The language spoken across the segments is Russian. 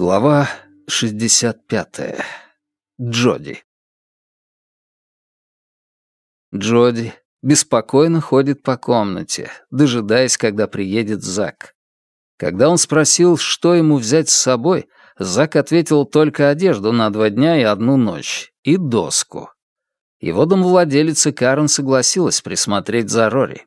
Глава 65. Джоди. Джоди беспокойно ходит по комнате, дожидаясь, когда приедет Зак. Когда он спросил, что ему взять с собой, Зак ответил только одежду на два дня и одну ночь, и доску. Его домовладелица Карен согласилась присмотреть за Рори.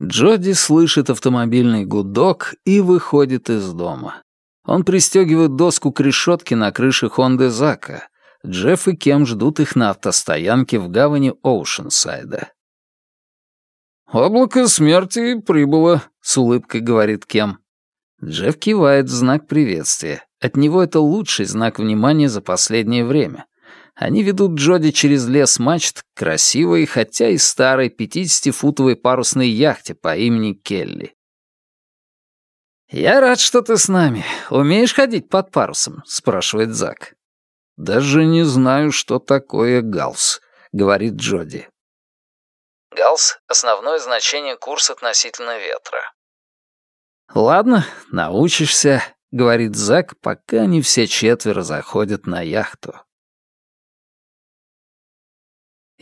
Джоди слышит автомобильный гудок и выходит из дома. Он пристегивает доску к решетке на крыше Хонды Зака. Джефф и Кем ждут их на автостоянке в гавани Оушенсайда. «Облако смерти прибыло», — с улыбкой говорит Кем. Джефф кивает в знак приветствия. От него это лучший знак внимания за последнее время. Они ведут Джоди через лес мачт красивой, хотя и старой 50-футовой парусной яхте по имени Келли. «Я рад, что ты с нами. Умеешь ходить под парусом?» — спрашивает Зак. «Даже не знаю, что такое галс», — говорит Джоди. Галс — основное значение курс относительно ветра. «Ладно, научишься», — говорит Зак, пока они все четверо заходят на яхту.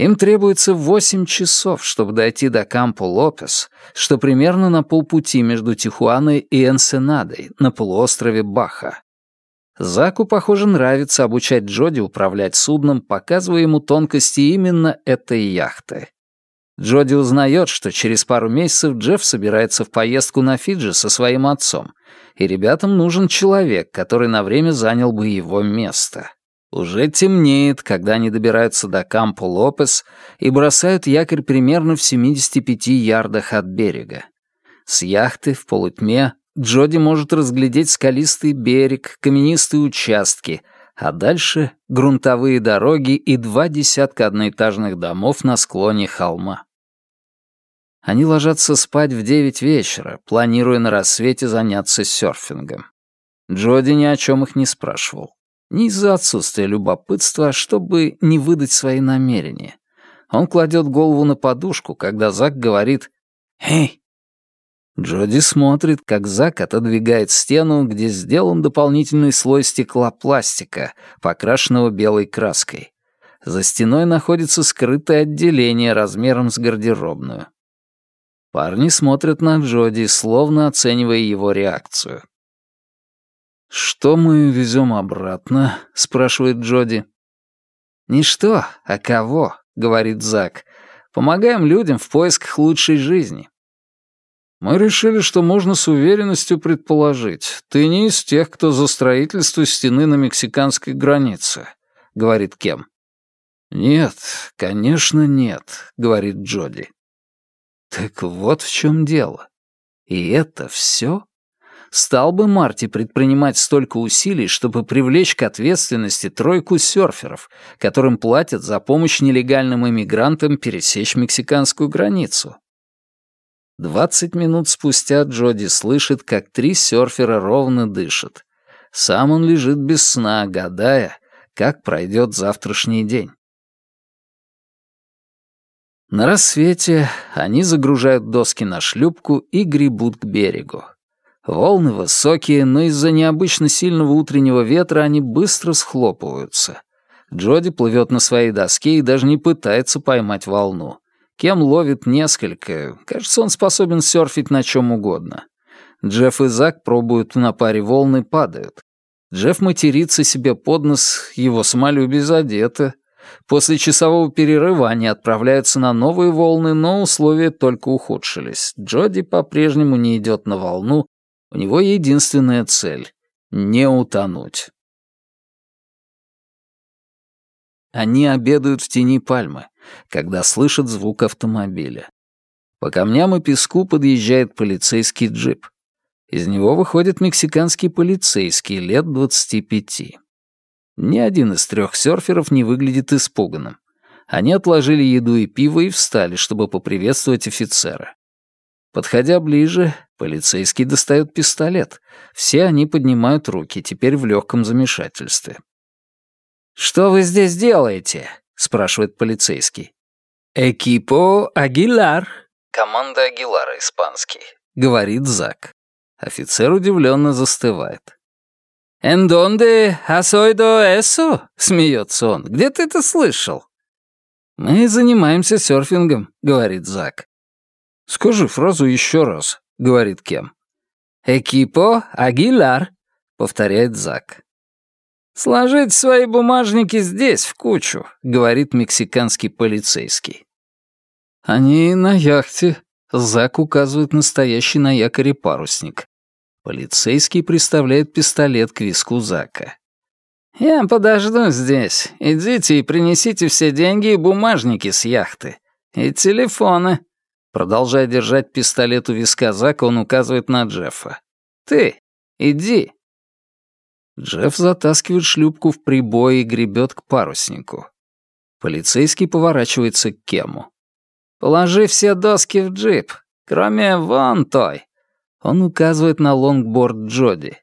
Им требуется восемь часов, чтобы дойти до Кампо Лопес, что примерно на полпути между Тихуаной и Энсенадой, на полуострове Баха. Заку, похоже, нравится обучать Джоди управлять судном, показывая ему тонкости именно этой яхты. Джоди узнает, что через пару месяцев Джефф собирается в поездку на Фиджи со своим отцом, и ребятам нужен человек, который на время занял бы его место. Уже темнеет, когда они добираются до Кампо Лопес и бросают якорь примерно в 75 ярдах от берега. С яхты в полутьме Джоди может разглядеть скалистый берег, каменистые участки, а дальше — грунтовые дороги и два десятка одноэтажных домов на склоне холма. Они ложатся спать в девять вечера, планируя на рассвете заняться серфингом. Джоди ни о чем их не спрашивал. Не из-за отсутствия любопытства, а чтобы не выдать свои намерения. Он кладет голову на подушку, когда Зак говорит «Эй!». Джоди смотрит, как Зак отодвигает стену, где сделан дополнительный слой стеклопластика, покрашенного белой краской. За стеной находится скрытое отделение размером с гардеробную. Парни смотрят на Джоди, словно оценивая его реакцию. «Что мы везем обратно?» — спрашивает Джоди. «Не что, а кого», — говорит Зак. «Помогаем людям в поисках лучшей жизни». «Мы решили, что можно с уверенностью предположить. Ты не из тех, кто за строительство стены на мексиканской границе», — говорит Кем. «Нет, конечно, нет», — говорит Джоди. Так вот в чем дело. И это все? Стал бы Марти предпринимать столько усилий, чтобы привлечь к ответственности тройку серферов, которым платят за помощь нелегальным иммигрантам пересечь мексиканскую границу? Двадцать минут спустя Джоди слышит, как три серфера ровно дышат. Сам он лежит без сна, гадая, как пройдет завтрашний день. На рассвете они загружают доски на шлюпку и гребут к берегу. Волны высокие, но из-за необычно сильного утреннего ветра они быстро схлопываются. Джоди плывет на своей доске и даже не пытается поймать волну. Кем ловит несколько. Кажется, он способен серфить на чем угодно. Джефф и Зак пробуют на паре волны падают. Джефф матерится себе под нос, его самолюбие задето. После часового перерыва они отправляются на новые волны, но условия только ухудшились. Джоди по-прежнему не идет на волну, у него единственная цель — не утонуть. Они обедают в тени пальмы, когда слышат звук автомобиля. По камням и песку подъезжает полицейский джип. Из него выходит мексиканский полицейский лет 25. Ни один из трех серферов не выглядит испуганным. Они отложили еду и пиво и встали, чтобы поприветствовать офицера. Подходя ближе, полицейский достает пистолет. Все они поднимают руки, теперь в легком замешательстве. «Что вы здесь делаете?» — спрашивает полицейский. «Экипо Агилар». Команда Агилара, испанский. — говорит Зак. Офицер удивленно застывает. «En donde has oído eso?» — смеется он. «Где ты это слышал?» «Мы занимаемся серфингом», — говорит Зак. «Скажи фразу еще раз», — говорит Кем. «Экипо Агилар», — повторяет Зак. «Сложить свои бумажники здесь, в кучу», — говорит мексиканский полицейский. «Они на яхте», — Зак указывает настоящий на якоре парусник. Полицейский приставляет пистолет к виску Зака. «Я подожду здесь. Идите и принесите все деньги и бумажники с яхты. И телефоны». Продолжая держать пистолет у виска Зака, он указывает на Джеффа. «Ты, иди». Джефф затаскивает шлюпку в прибой и гребет к паруснику. Полицейский поворачивается к Кему. «Положи все доски в джип, кроме вон той». Он указывает на лонгборд Джоди.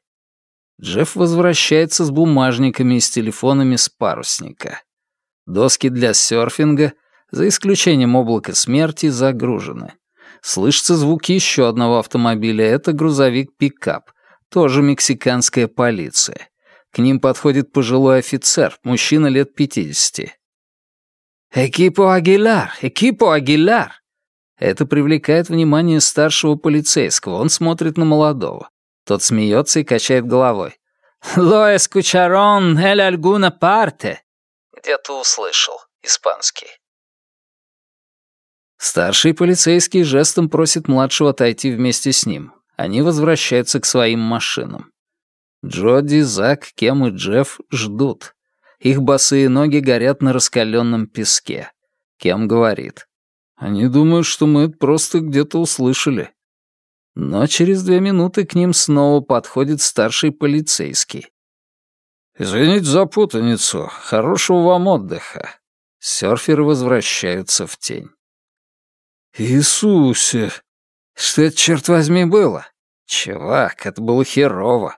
Джефф возвращается с бумажниками и с телефонами с парусника. Доски для серфинга, за исключением облака смерти, загружены. Слышится звук еще одного автомобиля, это грузовик-пикап, тоже мексиканская полиция. К ним подходит пожилой офицер, мужчина лет пятидесяти. «Экипо Агиляр! Экипо Агиляр!» Это привлекает внимание старшего полицейского, он смотрит на молодого. Тот смеется и качает головой. «Lo escucharon el alguna parte?» Где-то услышал. Испанский. Старший полицейский жестом просит младшего отойти вместе с ним. Они возвращаются к своим машинам. Джоди, Зак, Кем и Джефф ждут. Их босые ноги горят на раскаленном песке. Кем говорит. «Они думают, что мы просто где-то услышали». Но через две минуты к ним снова подходит старший полицейский. «Извините за путаницу. Хорошего вам отдыха». Сёрферы возвращаются в тень. «Иисусе! Что это, черт возьми, было? Чувак, это было херово.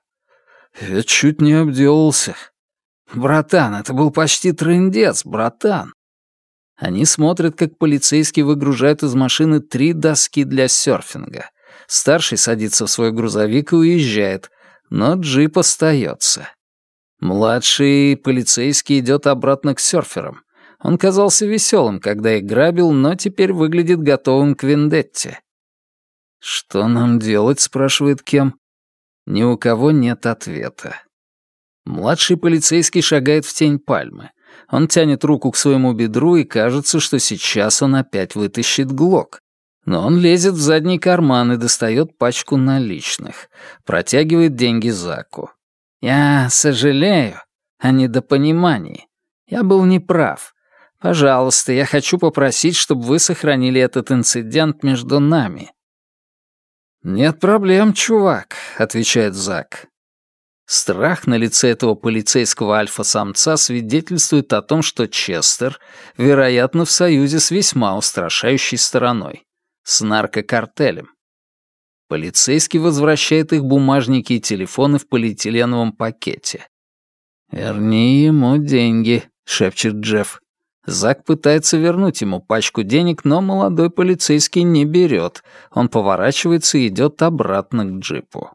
Я чуть не обделался. Братан, это был почти трындец, братан». Они смотрят, как полицейский выгружает из машины три доски для серфинга — Старший садится в свой грузовик и уезжает, но джип остается. Младший полицейский идет обратно к серферам. Он казался веселым, когда их грабил, но теперь выглядит готовым к вендетте. «Что нам делать?» — спрашивает Кем. Ни у кого нет ответа. Младший полицейский шагает в тень пальмы. Он тянет руку к своему бедру, и кажется, что сейчас он опять вытащит глок. Но он лезет в задний карман и достает пачку наличных. Протягивает деньги Заку. «Я сожалею о недопонимании. Я был неправ. Пожалуйста, я хочу попросить, чтобы вы сохранили этот инцидент между нами». «Нет проблем, чувак», — отвечает Зак. Страх на лице этого полицейского альфа-самца свидетельствует о том, что Честер, вероятно, в союзе с весьма устрашающей стороной с наркокартелем. Полицейский возвращает их бумажники и телефоны в полиэтиленовом пакете. «Верни ему деньги», — шепчет Джефф. Зак пытается вернуть ему пачку денег, но молодой полицейский не берет. Он поворачивается и идет обратно к джипу.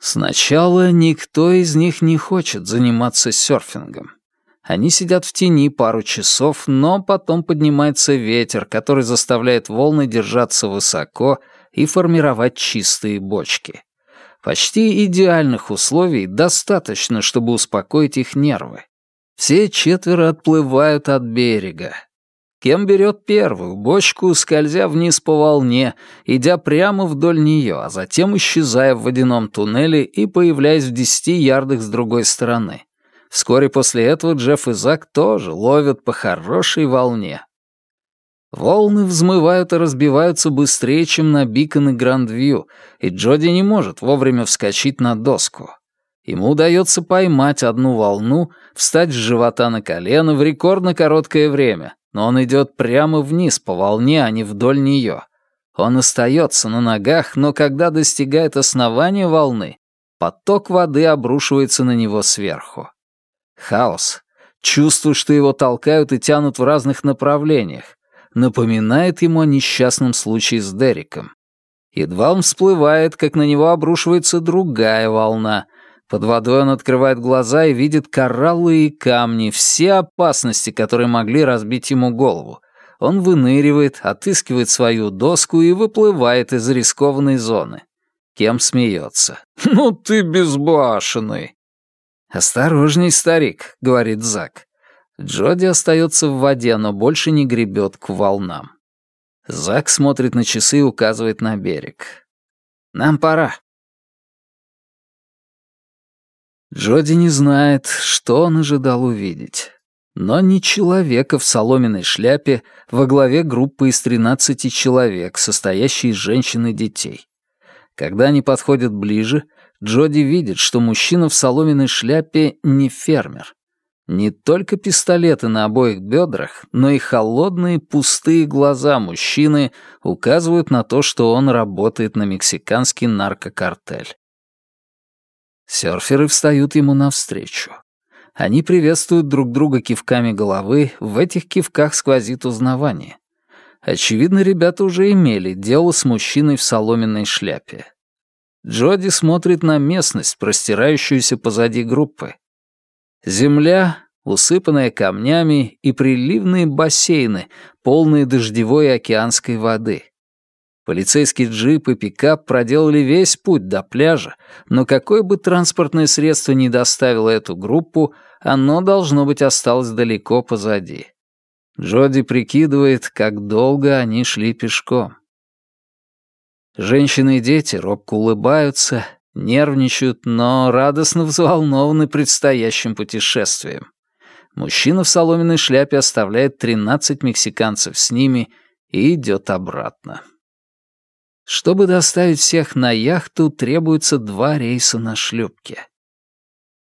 Сначала никто из них не хочет заниматься серфингом. Они сидят в тени пару часов, но потом поднимается ветер, который заставляет волны держаться высоко и формировать чистые бочки. Почти идеальных условий достаточно, чтобы успокоить их нервы. Все четверо отплывают от берега. Кем берет первую бочку, скользя вниз по волне, идя прямо вдоль нее, а затем исчезая в водяном туннеле и появляясь в десяти ярдах с другой стороны. Вскоре после этого Джефф и Зак тоже ловят по хорошей волне. Волны взмывают и разбиваются быстрее, чем на Бикон и Гранд-Вью, и Джоди не может вовремя вскочить на доску. Ему удается поймать одну волну, встать с живота на колено в рекордно короткое время, но он идет прямо вниз по волне, а не вдоль нее. Он остается на ногах, но когда достигает основания волны, поток воды обрушивается на него сверху. Хаос. Чувство, что его толкают и тянут в разных направлениях. Напоминает ему о несчастном случае с Дериком. Едва он всплывает, как на него обрушивается другая волна. Под водой он открывает глаза и видит кораллы и камни, все опасности, которые могли разбить ему голову. Он выныривает, отыскивает свою доску и выплывает из рискованной зоны. Кем смеется. «Ну ты безбашенный!» «Осторожней, старик», — говорит Зак. Джоди остается в воде, но больше не гребет к волнам. Зак смотрит на часы и указывает на берег. «Нам пора». Джоди не знает, что он ожидал увидеть. Но не человека в соломенной шляпе во главе группы из 13 человек, состоящей из женщин и детей. Когда они подходят ближе, Джоди видит, что мужчина в соломенной шляпе не фермер. Не только пистолеты на обоих бедрах, но и холодные пустые глаза мужчины указывают на то, что он работает на мексиканский наркокартель. Сёрферы встают ему навстречу. Они приветствуют друг друга кивками головы, в этих кивках сквозит узнавание. Очевидно, ребята уже имели дело с мужчиной в соломенной шляпе. Джоди смотрит на местность, простирающуюся позади группы. Земля, усыпанная камнями, и приливные бассейны, полные дождевой океанской воды. Полицейский джип и пикап проделали весь путь до пляжа, но какое бы транспортное средство ни доставило эту группу, оно, должно быть, осталось далеко позади. Джоди прикидывает, как долго они шли пешком. Женщины и дети робко улыбаются, нервничают, но радостно взволнованы предстоящим путешествием. Мужчина в соломенной шляпе оставляет 13 мексиканцев с ними и идет обратно. Чтобы доставить всех на яхту, требуется два рейса на шлюпке.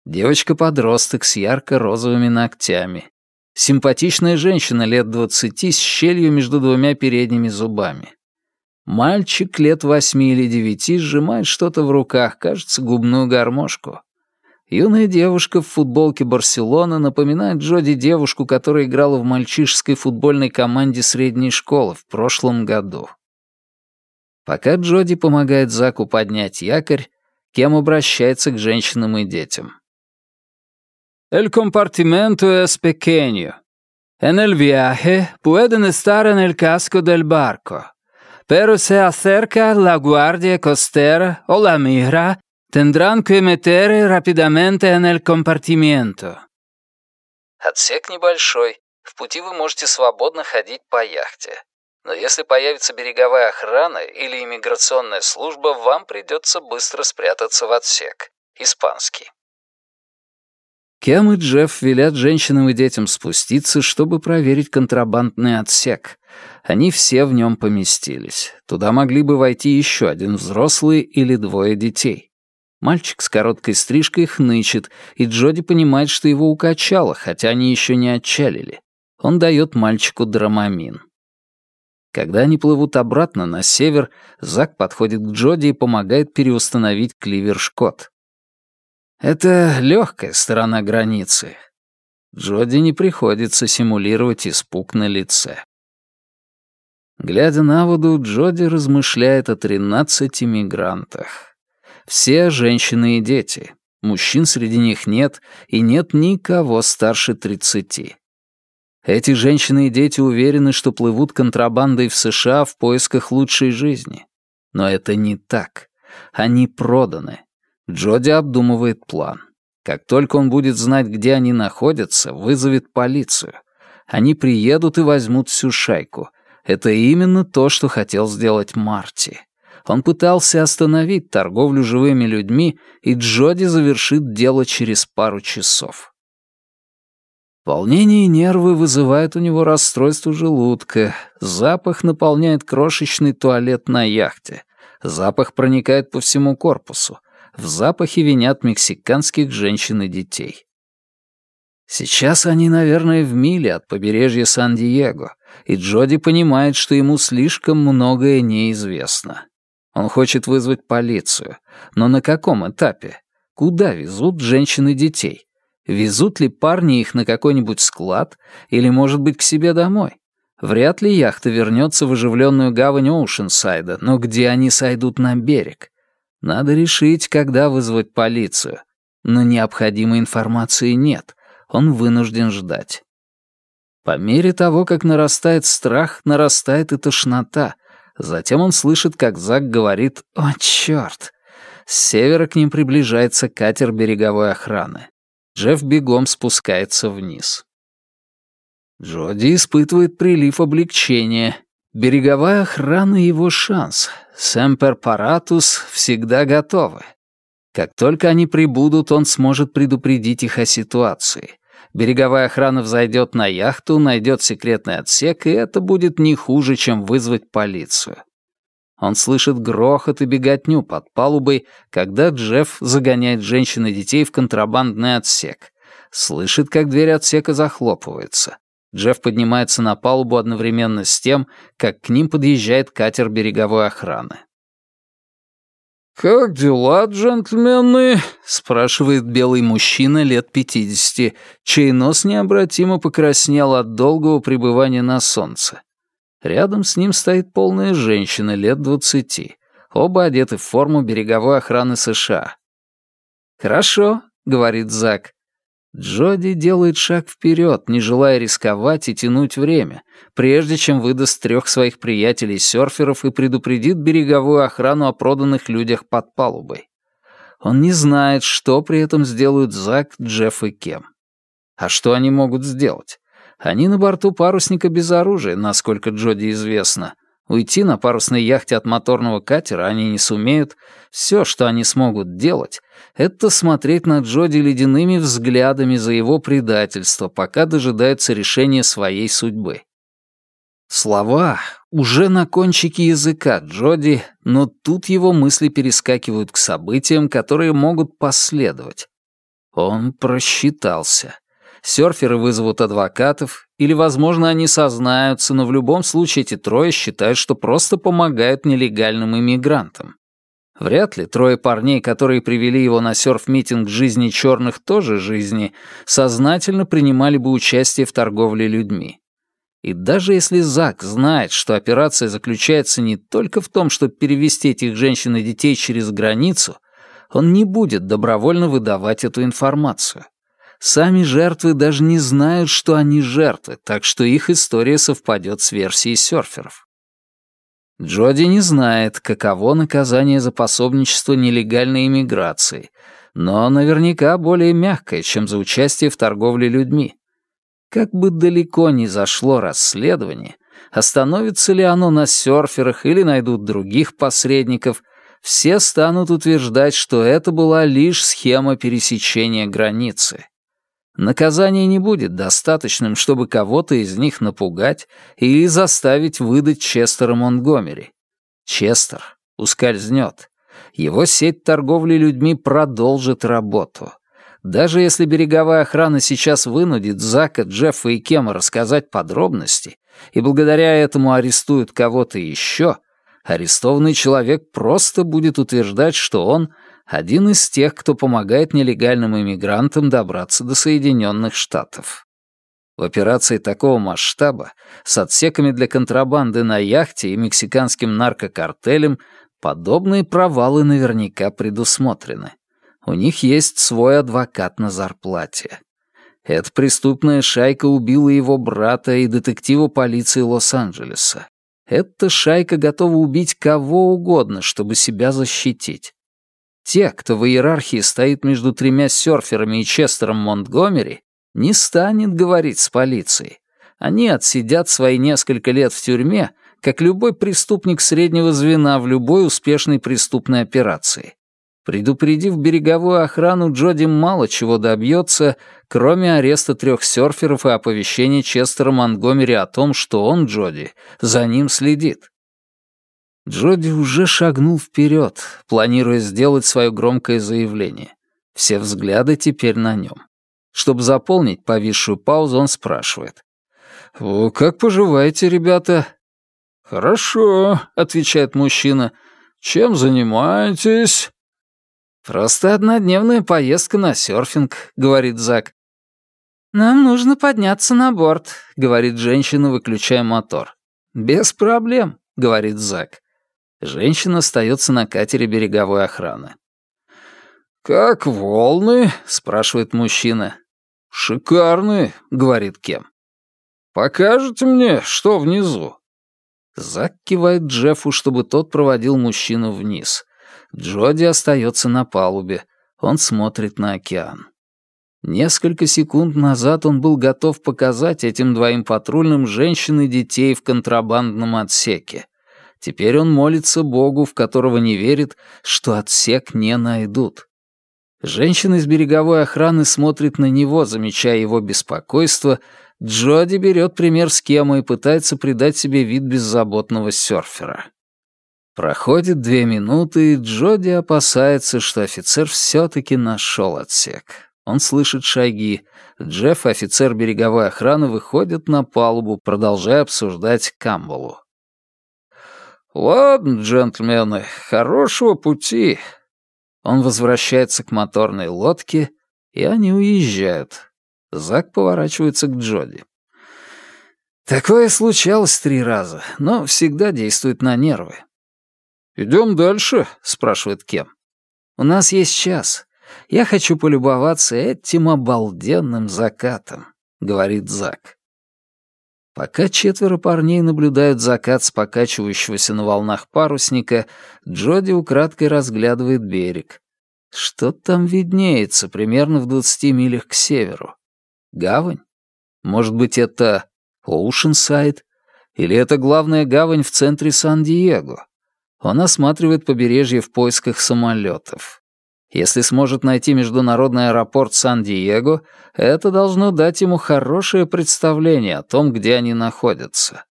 Девочка-подросток с ярко-розовыми ногтями. Симпатичная женщина лет двадцати с щелью между двумя передними зубами. Мальчик лет восьми или девяти сжимает что-то в руках, кажется, губную гармошку. Юная девушка в футболке Барселона напоминает Джоди девушку, которая играла в мальчишеской футбольной команде средней школы в прошлом году. Пока Джоди помогает Заку поднять якорь, Кем обращается к женщинам и детям. «El compartimento es pequeño. En el viaje pueden estar en el casco del barco. Pero se acerca la guardia costera o la mira, tendrán que meter rápidamente en el compartimiento. Отсек небольшой. В пути вы можете свободно ходить по яхте. Но если появится береговая охрана или иммиграционная служба, вам придется быстро спрятаться в отсек. Испанский. Кем и Джефф велят женщинам и детям спуститься, чтобы проверить контрабандный отсек. Они все в нем поместились. Туда могли бы войти еще один взрослый или двое детей. Мальчик с короткой стрижкой хнычет, и Джоди понимает, что его укачало, хотя они еще не отчалили. Он дает мальчику драмамин. Когда они плывут обратно на север, Зак подходит к Джоди и помогает переустановить кливер-шкот. Это легкая сторона границы. Джоди не приходится симулировать испуг на лице. Глядя на воду, Джоди размышляет о тринадцати мигрантах. Все женщины и дети. Мужчин среди них нет, и нет никого старше тридцати. Эти женщины и дети уверены, что плывут контрабандой в США в поисках лучшей жизни. Но это не так. Они проданы. Джоди обдумывает план. Как только он будет знать, где они находятся, вызовет полицию. Они приедут и возьмут всю шайку. Это именно то, что хотел сделать Марти. Он пытался остановить торговлю живыми людьми, и Джоди завершит дело через пару часов. Волнение и нервы вызывают у него расстройство желудка. Запах наполняет крошечный туалет на яхте. Запах проникает по всему корпусу в запахе винят мексиканских женщин и детей. Сейчас они, наверное, в миле от побережья Сан-Диего, и Джоди понимает, что ему слишком многое неизвестно. Он хочет вызвать полицию. Но на каком этапе? Куда везут женщин и детей? Везут ли парни их на какой-нибудь склад или, может быть, к себе домой? Вряд ли яхта вернется в оживленную гавань Оушенсайда, но где они сойдут на берег? Надо решить, когда вызвать полицию. Но необходимой информации нет. Он вынужден ждать. По мере того, как нарастает страх, нарастает и тошнота. Затем он слышит, как Зак говорит «О, чёрт!». С севера к ним приближается катер береговой охраны. Джефф бегом спускается вниз. Джоди испытывает прилив облегчения. Береговая охрана — его шанс. Сэмпер Паратус всегда готовы. Как только они прибудут, он сможет предупредить их о ситуации. Береговая охрана взойдет на яхту, найдет секретный отсек, и это будет не хуже, чем вызвать полицию. Он слышит грохот и беготню под палубой, когда Джефф загоняет женщин и детей в контрабандный отсек. Слышит, как дверь отсека захлопывается. Джефф поднимается на палубу одновременно с тем, как к ним подъезжает катер береговой охраны. «Как дела, джентльмены?» — спрашивает белый мужчина лет пятидесяти, чей нос необратимо покраснел от долгого пребывания на солнце. Рядом с ним стоит полная женщина лет двадцати. Оба одеты в форму береговой охраны США. «Хорошо», — говорит Зак. Джоди делает шаг вперед, не желая рисковать и тянуть время, прежде чем выдаст трех своих приятелей-серферов и предупредит береговую охрану о проданных людях под палубой. Он не знает, что при этом сделают Зак, Джефф и Кем. А что они могут сделать? Они на борту парусника без оружия, насколько Джоди известно. Уйти на парусной яхте от моторного катера они не сумеют. Все, что они смогут делать, это смотреть на Джоди ледяными взглядами за его предательство, пока дожидаются решения своей судьбы. Слова уже на кончике языка Джоди, но тут его мысли перескакивают к событиям, которые могут последовать. Он просчитался. Сёрферы вызовут адвокатов, или, возможно, они сознаются, но в любом случае эти трое считают, что просто помогают нелегальным иммигрантам. Вряд ли трое парней, которые привели его на серф-митинг жизни черных тоже жизни, сознательно принимали бы участие в торговле людьми. И даже если Зак знает, что операция заключается не только в том, чтобы перевести этих женщин и детей через границу, он не будет добровольно выдавать эту информацию. Сами жертвы даже не знают, что они жертвы, так что их история совпадет с версией серферов. Джоди не знает, каково наказание за пособничество нелегальной иммиграции, но наверняка более мягкое, чем за участие в торговле людьми. Как бы далеко ни зашло расследование, остановится ли оно на серферах или найдут других посредников, все станут утверждать, что это была лишь схема пересечения границы. Наказание не будет достаточным, чтобы кого-то из них напугать или заставить выдать Честера Монтгомери. Честер ускользнет. Его сеть торговли людьми продолжит работу. Даже если береговая охрана сейчас вынудит Зака, Джеффа и Кема рассказать подробности, и благодаря этому арестуют кого-то еще, арестованный человек просто будет утверждать, что он один из тех, кто помогает нелегальным иммигрантам добраться до Соединенных Штатов. В операции такого масштаба, с отсеками для контрабанды на яхте и мексиканским наркокартелем, подобные провалы наверняка предусмотрены. У них есть свой адвокат на зарплате. Эта преступная шайка убила его брата и детектива полиции Лос-Анджелеса. Эта шайка готова убить кого угодно, чтобы себя защитить. Те, кто в иерархии стоит между тремя серферами и Честером Монтгомери, не станет говорить с полицией. Они отсидят свои несколько лет в тюрьме, как любой преступник среднего звена в любой успешной преступной операции. Предупредив береговую охрану, Джоди мало чего добьется, кроме ареста трех серферов и оповещения Честера Монтгомери о том, что он, Джоди, за ним следит. Джоди уже шагнул вперед, планируя сделать свое громкое заявление. Все взгляды теперь на нем. Чтобы заполнить повисшую паузу, он спрашивает. «Как поживаете, ребята?» «Хорошо», — отвечает мужчина. «Чем занимаетесь?» «Просто однодневная поездка на серфинг», — говорит Зак. «Нам нужно подняться на борт», — говорит женщина, выключая мотор. «Без проблем», — говорит Зак. Женщина остается на катере береговой охраны. «Как волны?» — спрашивает мужчина. «Шикарные», — говорит Кем. «Покажете мне, что внизу?» Зак кивает Джеффу, чтобы тот проводил мужчину вниз. Джоди остается на палубе. Он смотрит на океан. Несколько секунд назад он был готов показать этим двоим патрульным женщин и детей в контрабандном отсеке. Теперь он молится Богу, в которого не верит, что отсек не найдут. Женщина из береговой охраны смотрит на него, замечая его беспокойство. Джоди берет пример с Кема и пытается придать себе вид беззаботного серфера. Проходит две минуты, и Джоди опасается, что офицер все-таки нашел отсек. Он слышит шаги. Джефф и офицер береговой охраны выходят на палубу, продолжая обсуждать Камбалу. «Ладно, джентльмены, хорошего пути». Он возвращается к моторной лодке, и они уезжают. Зак поворачивается к Джоди. Такое случалось три раза, но всегда действует на нервы. «Идем дальше?» — спрашивает Кем. «У нас есть час. Я хочу полюбоваться этим обалденным закатом», — говорит Зак. Пока четверо парней наблюдают закат с покачивающегося на волнах парусника, Джоди украдкой разглядывает берег. Что там виднеется примерно в двадцати милях к северу? Гавань? Может быть, это Оушенсайд? Или это главная гавань в центре Сан-Диего? Он осматривает побережье в поисках самолетов. Если сможет найти международный аэропорт Сан-Диего, это должно дать ему хорошее представление о том, где они находятся.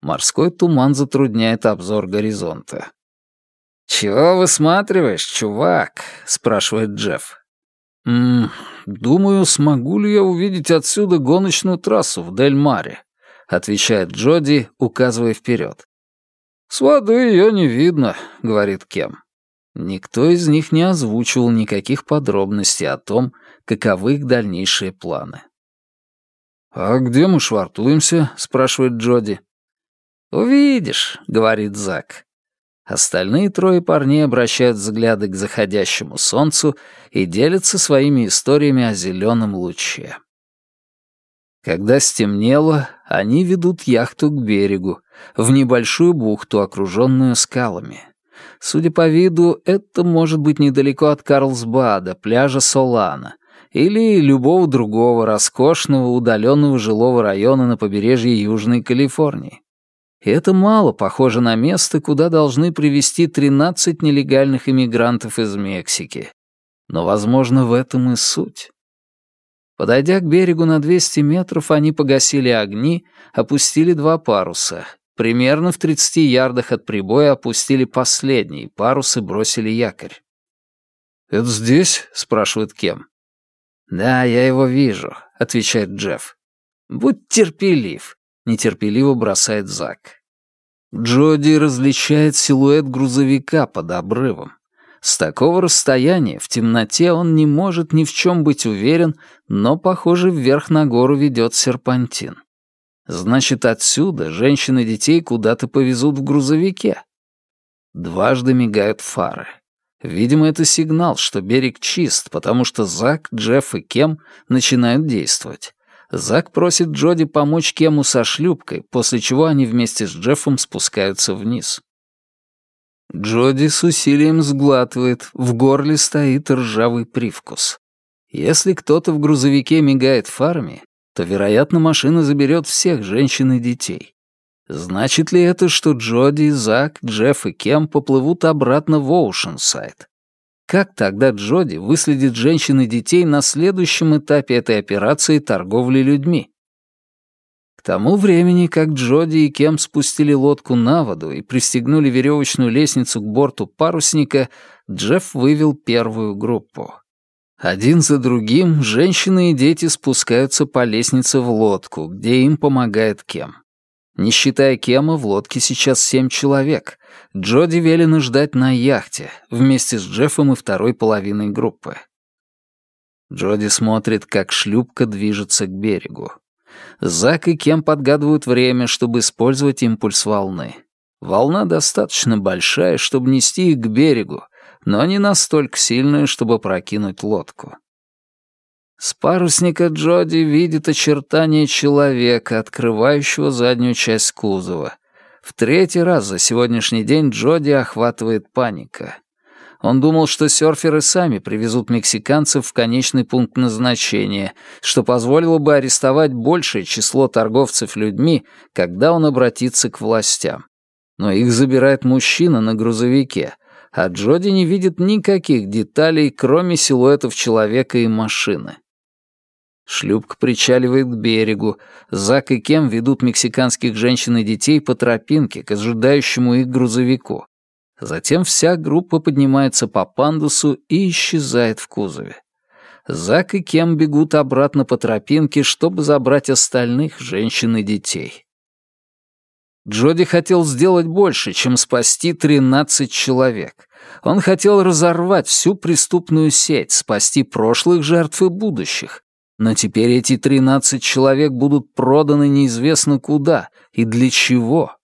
Морской туман затрудняет обзор горизонта. «Чего высматриваешь, чувак?» — спрашивает Джефф. «Ммм, думаю, смогу ли я увидеть отсюда гоночную трассу в Дель-Маре?» — отвечает Джоди, указывая вперед. «С воды ее не видно», — говорит Кем. Никто из них не озвучивал никаких подробностей о том, каковы их дальнейшие планы. «А где мы швартуемся?» — спрашивает Джоди. «Увидишь», — говорит Зак. Остальные трое парней обращают взгляды к заходящему солнцу и делятся своими историями о зеленом луче. Когда стемнело, они ведут яхту к берегу, в небольшую бухту, окруженную скалами. Судя по виду, это может быть недалеко от Карлсбада, пляжа Солана, или любого другого роскошного удаленного жилого района на побережье Южной Калифорнии. И это мало похоже на место, куда должны привезти 13 нелегальных иммигрантов из Мексики. Но, возможно, в этом и суть. Подойдя к берегу на 200 метров, они погасили огни, опустили два паруса Примерно в 30 ярдах от прибоя опустили последний парус и бросили якорь. «Это здесь?» — спрашивает Кем. «Да, я его вижу», — отвечает Джефф. «Будь терпелив», — нетерпеливо бросает Зак. Джоди различает силуэт грузовика под обрывом. С такого расстояния в темноте он не может ни в чем быть уверен, но, похоже, вверх на гору ведет серпантин. Значит, отсюда женщин и детей куда-то повезут в грузовике. Дважды мигают фары. Видимо, это сигнал, что берег чист, потому что Зак, Джефф и Кем начинают действовать. Зак просит Джоди помочь Кему со шлюпкой, после чего они вместе с Джеффом спускаются вниз. Джоди с усилием сглатывает, в горле стоит ржавый привкус. Если кто-то в грузовике мигает фарами, то, вероятно, машина заберет всех женщин и детей. Значит ли это, что Джоди, Зак, Джефф и Кем поплывут обратно в Оушенсайд? Как тогда Джоди выследит женщин и детей на следующем этапе этой операции торговли людьми? К тому времени, как Джоди и Кем спустили лодку на воду и пристегнули веревочную лестницу к борту парусника, Джефф вывел первую группу. Один за другим женщины и дети спускаются по лестнице в лодку, где им помогает Кем. Не считая Кема, в лодке сейчас семь человек. Джоди велено ждать на яхте, вместе с Джеффом и второй половиной группы. Джоди смотрит, как шлюпка движется к берегу. Зак и Кем подгадывают время, чтобы использовать импульс волны. Волна достаточно большая, чтобы нести их к берегу, но не настолько сильная, чтобы прокинуть лодку. С парусника Джоди видит очертания человека, открывающего заднюю часть кузова. В третий раз за сегодняшний день Джоди охватывает паника. Он думал, что серферы сами привезут мексиканцев в конечный пункт назначения, что позволило бы арестовать большее число торговцев людьми, когда он обратится к властям. Но их забирает мужчина на грузовике, а Джоди не видит никаких деталей, кроме силуэтов человека и машины. Шлюпка причаливает к берегу. Зак и Кем ведут мексиканских женщин и детей по тропинке к ожидающему их грузовику. Затем вся группа поднимается по пандусу и исчезает в кузове. Зак и Кем бегут обратно по тропинке, чтобы забрать остальных женщин и детей. Джоди хотел сделать больше, чем спасти 13 человек. Он хотел разорвать всю преступную сеть, спасти прошлых жертв и будущих. Но теперь эти 13 человек будут проданы неизвестно куда и для чего.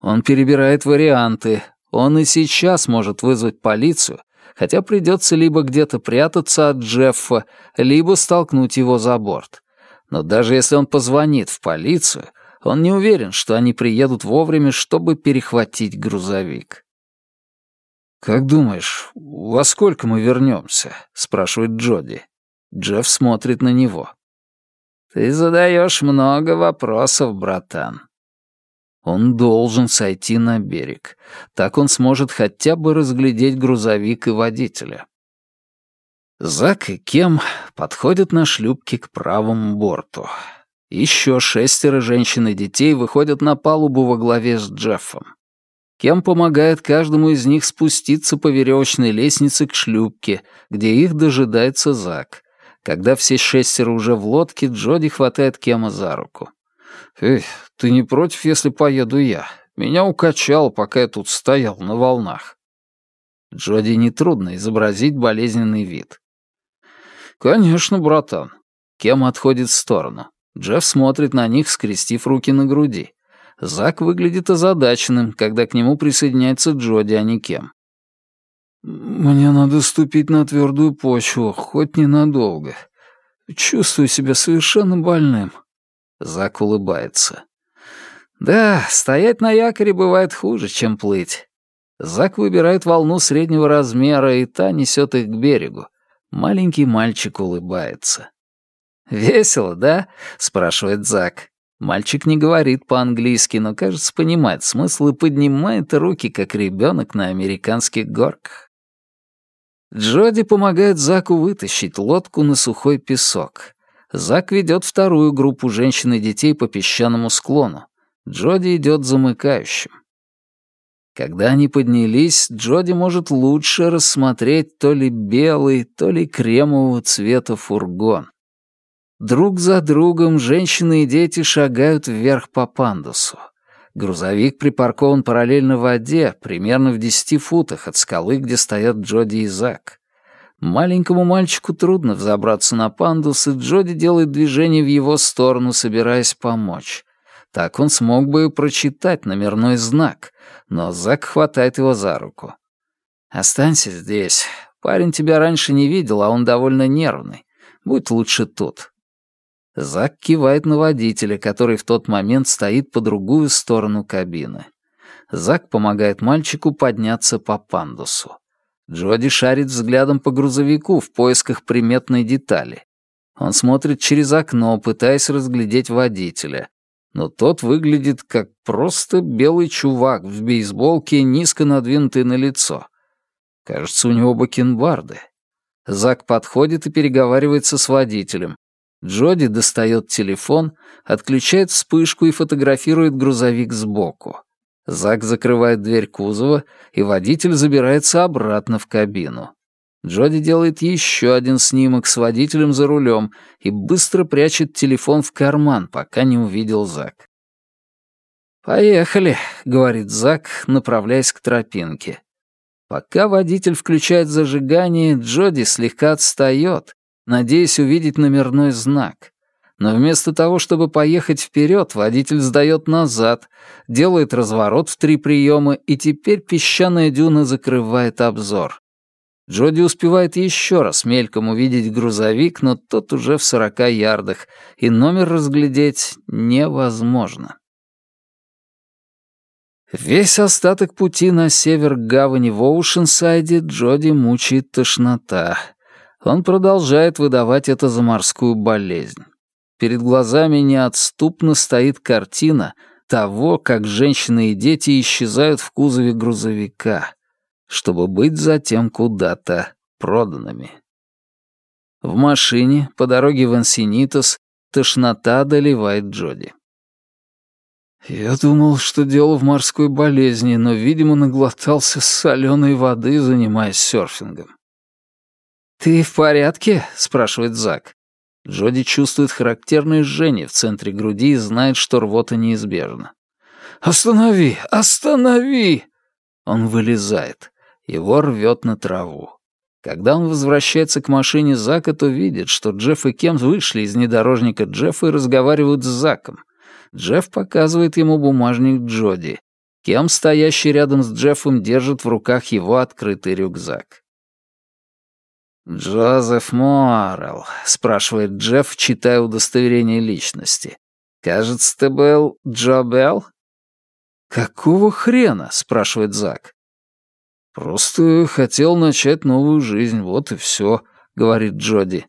Он перебирает варианты, он и сейчас может вызвать полицию, хотя придется либо где-то прятаться от Джеффа, либо столкнуть его за борт. Но даже если он позвонит в полицию, он не уверен, что они приедут вовремя, чтобы перехватить грузовик. «Как думаешь, во сколько мы вернемся?» — спрашивает Джоди. Джефф смотрит на него. «Ты задаешь много вопросов, братан. Он должен сойти на берег. Так он сможет хотя бы разглядеть грузовик и водителя. Зак и Кем подходят на шлюпке к правому борту. Еще шестеро женщин и детей выходят на палубу во главе с Джеффом. Кем помогает каждому из них спуститься по веревочной лестнице к шлюпке, где их дожидается Зак. Когда все шестеро уже в лодке, Джоди хватает Кема за руку. «Эй, ты не против, если поеду я? Меня укачало, пока я тут стоял на волнах». Джоди нетрудно изобразить болезненный вид. «Конечно, братан». Кем отходит в сторону. Джефф смотрит на них, скрестив руки на груди. Зак выглядит озадаченным, когда к нему присоединяется Джоди, а не Кем. «Мне надо ступить на твердую почву, хоть ненадолго. Чувствую себя совершенно больным». Зак улыбается. Да, стоять на якоре бывает хуже, чем плыть. Зак выбирает волну среднего размера, и та несет их к берегу. Маленький мальчик улыбается. «Весело, да?» — спрашивает Зак. Мальчик не говорит по-английски, но, кажется, понимает смысл и поднимает руки, как ребенок на американских горках. Джоди помогает Заку вытащить лодку на сухой песок. Зак ведет вторую группу женщин и детей по песчаному склону. Джоди идет замыкающим. Когда они поднялись, Джоди может лучше рассмотреть то ли белый, то ли кремового цвета фургон. Друг за другом женщины и дети шагают вверх по пандусу. Грузовик припаркован параллельно воде, примерно в десяти футах от скалы, где стоят Джоди и Зак. Маленькому мальчику трудно взобраться на пандус, и Джоди делает движение в его сторону, собираясь помочь. Так он смог бы прочитать номерной знак, но Зак хватает его за руку. «Останься здесь. Парень тебя раньше не видел, а он довольно нервный. Будь лучше тут». Зак кивает на водителя, который в тот момент стоит по другую сторону кабины. Зак помогает мальчику подняться по пандусу. Джоди шарит взглядом по грузовику в поисках приметной детали. Он смотрит через окно, пытаясь разглядеть водителя. Но тот выглядит как просто белый чувак в бейсболке, низко надвинутый на лицо. Кажется, у него бакенбарды. Зак подходит и переговаривается с водителем. Джоди достает телефон, отключает вспышку и фотографирует грузовик сбоку. Зак закрывает дверь кузова, и водитель забирается обратно в кабину. Джоди делает еще один снимок с водителем за рулем и быстро прячет телефон в карман, пока не увидел Зак. «Поехали», — говорит Зак, направляясь к тропинке. Пока водитель включает зажигание, Джоди слегка отстает, надеясь увидеть номерной знак. Но вместо того, чтобы поехать вперед, водитель сдает назад, делает разворот в три приема, и теперь песчаная дюна закрывает обзор. Джоди успевает еще раз мельком увидеть грузовик, но тот уже в сорока ярдах, и номер разглядеть невозможно. Весь остаток пути на север к гавани в Оушенсайде Джоди мучает тошнота. Он продолжает выдавать это за морскую болезнь. Перед глазами неотступно стоит картина того, как женщины и дети исчезают в кузове грузовика чтобы быть затем куда-то проданными. В машине по дороге в Энсинитос тошнота доливает Джоди. Я думал, что дело в морской болезни, но, видимо, наглотался соленой воды, занимаясь серфингом. «Ты в порядке?» — спрашивает Зак. Джоди чувствует характерное жжение в центре груди и знает, что рвота неизбежна. «Останови! Останови!» Он вылезает. Его рвет на траву. Когда он возвращается к машине Зака, то видит, что Джефф и Кем вышли из внедорожника Джеффа и разговаривают с Заком. Джефф показывает ему бумажник Джоди. Кем, стоящий рядом с Джеффом, держит в руках его открытый рюкзак. «Джозеф Моррелл», — спрашивает Джефф, читая удостоверение личности. «Кажется, ты был Джо Белл?» «Какого хрена?» — спрашивает Зак. «Просто хотел начать новую жизнь, вот и все», — говорит Джоди.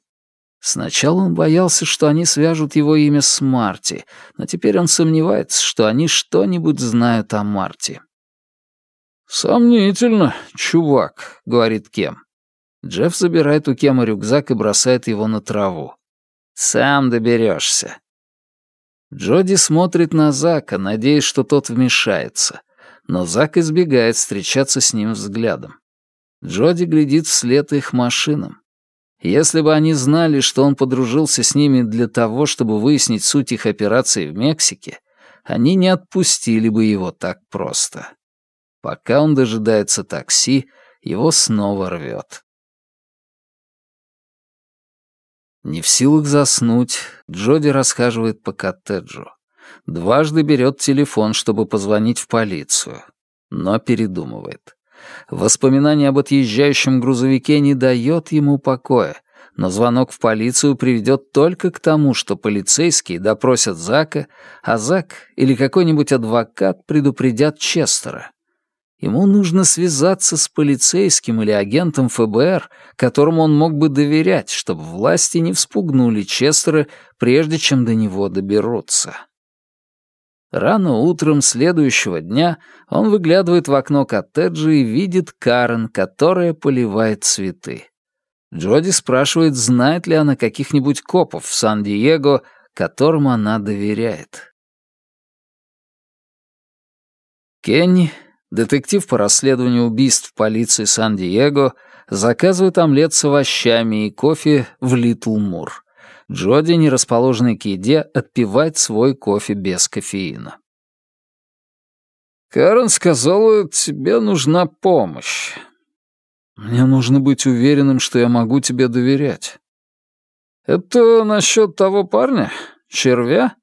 Сначала он боялся, что они свяжут его имя с Марти, но теперь он сомневается, что они что-нибудь знают о Марти. «Сомнительно, чувак», — говорит Кем. Джефф забирает у Кема рюкзак и бросает его на траву. «Сам доберешься». Джоди смотрит на Зака, надеясь, что тот вмешается но Зак избегает встречаться с ним взглядом. Джоди глядит вслед их машинам. Если бы они знали, что он подружился с ними для того, чтобы выяснить суть их операции в Мексике, они не отпустили бы его так просто. Пока он дожидается такси, его снова рвет. Не в силах заснуть, Джоди расхаживает по коттеджу. Дважды берет телефон, чтобы позвонить в полицию, но передумывает. Воспоминание об отъезжающем грузовике не дает ему покоя, но звонок в полицию приведет только к тому, что полицейские допросят Зака, а Зак или какой-нибудь адвокат предупредят Честера. Ему нужно связаться с полицейским или агентом ФБР, которому он мог бы доверять, чтобы власти не вспугнули Честера, прежде чем до него доберутся. Рано утром следующего дня он выглядывает в окно коттеджа и видит Карен, которая поливает цветы. Джоди спрашивает, знает ли она каких-нибудь копов в Сан-Диего, которым она доверяет. Кенни, детектив по расследованию убийств полиции Сан-Диего, заказывает омлет с овощами и кофе в Литл Мур. Джоди, не расположенный к еде, отпивает свой кофе без кофеина. «Карен сказала, тебе нужна помощь. Мне нужно быть уверенным, что я могу тебе доверять». «Это насчет того парня? Червя?»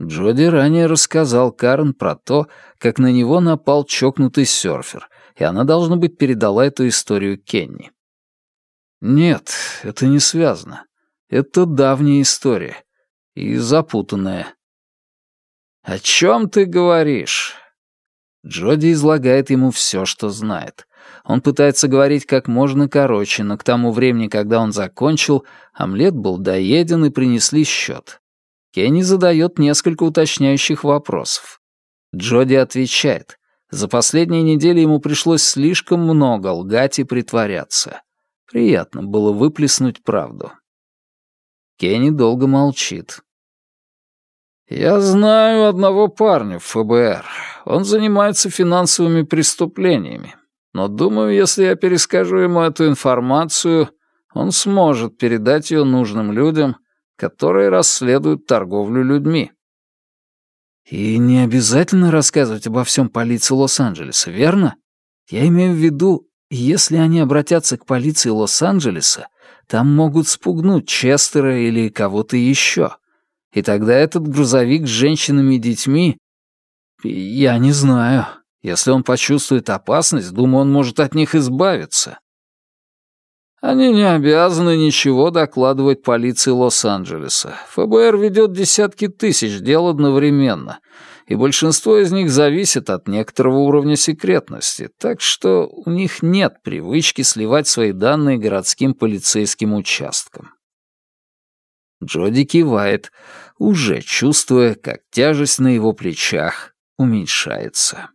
Джоди ранее рассказал Карен про то, как на него напал чокнутый серфер, и она, должно быть, передала эту историю Кенни. «Нет, это не связано. Это давняя история. И запутанная. «О чем ты говоришь?» Джоди излагает ему все, что знает. Он пытается говорить как можно короче, но к тому времени, когда он закончил, омлет был доеден и принесли счет. Кенни задает несколько уточняющих вопросов. Джоди отвечает. За последние недели ему пришлось слишком много лгать и притворяться. Приятно было выплеснуть правду. Кенни долго молчит. «Я знаю одного парня в ФБР. Он занимается финансовыми преступлениями. Но думаю, если я перескажу ему эту информацию, он сможет передать ее нужным людям, которые расследуют торговлю людьми». «И не обязательно рассказывать обо всем полиции Лос-Анджелеса, верно? Я имею в виду, если они обратятся к полиции Лос-Анджелеса, Там могут спугнуть Честера или кого-то еще. И тогда этот грузовик с женщинами и детьми... Я не знаю. Если он почувствует опасность, думаю, он может от них избавиться. Они не обязаны ничего докладывать полиции Лос-Анджелеса. ФБР ведет десятки тысяч дел одновременно, и большинство из них зависит от некоторого уровня секретности, так что у них нет привычки сливать свои данные городским полицейским участкам. Джоди кивает, уже чувствуя, как тяжесть на его плечах уменьшается.